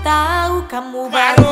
tahu kamu baru